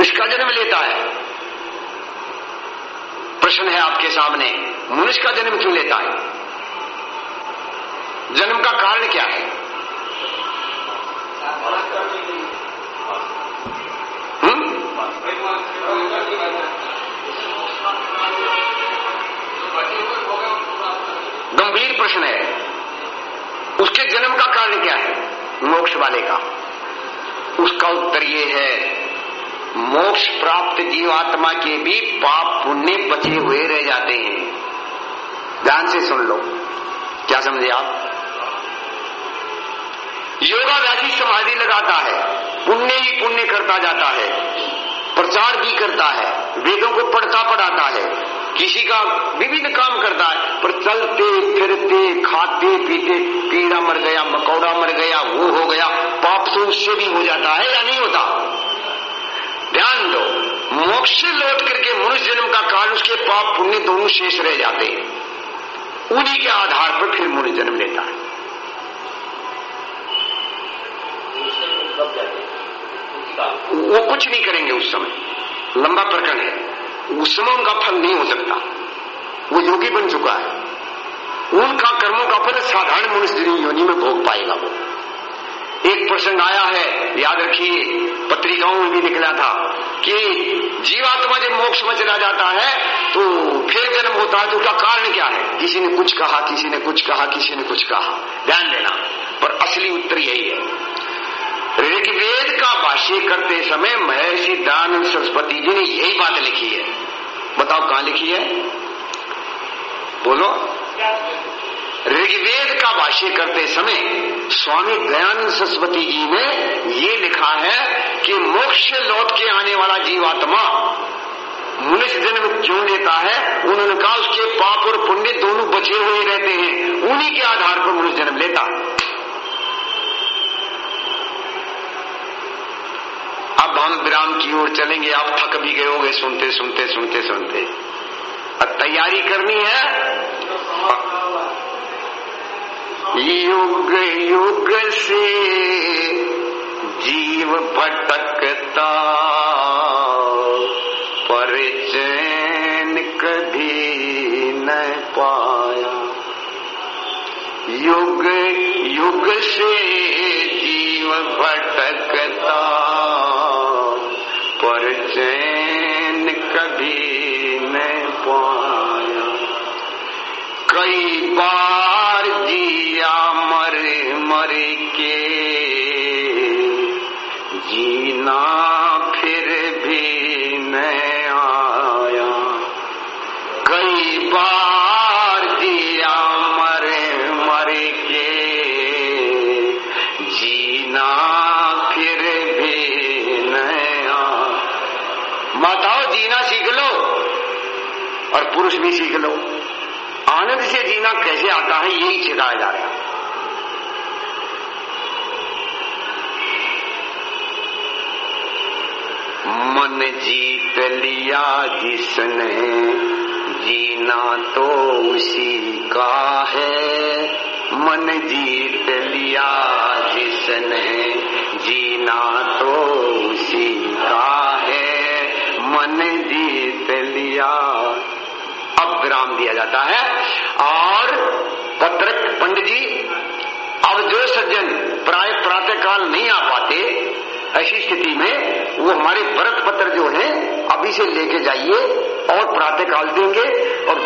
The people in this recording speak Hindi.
मनुष्य का जन्म लेता है। प्रश्न है आपके सामने मनुष्य का जन्म क्यों लेता है? जन्म का कारण क्या है? गंभीर प्रश्न है। उसके जन्म का कारण क्या है? मोक्ष वाले का। उसका उत्तर यह है मोक्ष प्राप्त जीवात्मा के भी पाप पुण्य बचे हुए रह जाते हैं। ध्यान से सुन लो। क्या समझे आप? योगाभ्यासी समाधि लगाता है। पुण्य ही पुण्य करता जाता है। प्रचार भी करता है। वेदों को पढ़ता पढ़ाता है। किसी का विभिन्न काम करता है। पर चलते, फिरते, खाते, पीते, कीड़ा मर गया, मकौड़ा मर गया, वो हो गया, पाप तो उससे भी हो जाता है या नहीं होता? ध्यान दो मोक्ष से लौट करके मनुष्य जन्म का कारण उसके पाप पुण्य दोनों शेष रह जाते हैं। उन्हीं के आधार पर फिर मनुष्य जन्म लेता है। वो कुछ नहीं करेंगे उस समय। लंबा प्रकरण है। उस समय उनका फल नहीं हो सकता। वो योगी बन चुका है। उनका कर्मों का फल साधारण मनुष्य योनि एक प्रसंग आया है। याद रखिए, पत्रिकाओं में भी निकला था कि जीवात्मा जब मोक्ष में चला जाता है तो फिर जन्म होता है तो उसका कारण क्या है? किसी ने कुछ कहा, किसी ने कुछ कहा, किसी ने कुछ कहा। ध्यान देना, पर असली उत्तर यही है। ऋग्वेद का भाष्य करते समय महर्षि दानंद सरस्वती जी ने यही बात लिखी है। बताओ कहाँ लिखी है? बोलो। ऋग्वेद का भाष्य करते समय स्वामी दयानंद सरस्वती जी ने ये लिखा है कि मोक्ष लौट के आने वाला जीवात्मा मनुष्य जन्म क्यों लेता है? उन्होंने कहा, उसके पाप और पुण्य दोनों बचे हुए रहते हैं। उन्हीं के आधार पर मनुष्य जन्म लेता। अब हम विराम की ओर चलेंगे। आप थक भी गए होगे सुनते सुनते सुनते सुनते। अब तैयारी करनी है। युग युग से जीव भटकता पर चैन कभी न पाया। युग युग से जीव भटकता पर और पुरुष भी सीख लो। आनंद से जीना कैसे आता है, यही सिखाया जा रहा है। मन जीत लिया जिसने, जीना तो उसी का है। मन जीत लिया जिसने, जीना तो उसी का है। मन जीत लिया विराम दिया जाता है। और पत्रक पंडित जी, अब जो सज्जन प्राय प्रातः काल नहीं आ पाते, ऐसी स्थिति में वो हमारे व्रत पत्र जो है, अभी से लेके जाइए और प्रातः काल देंगे और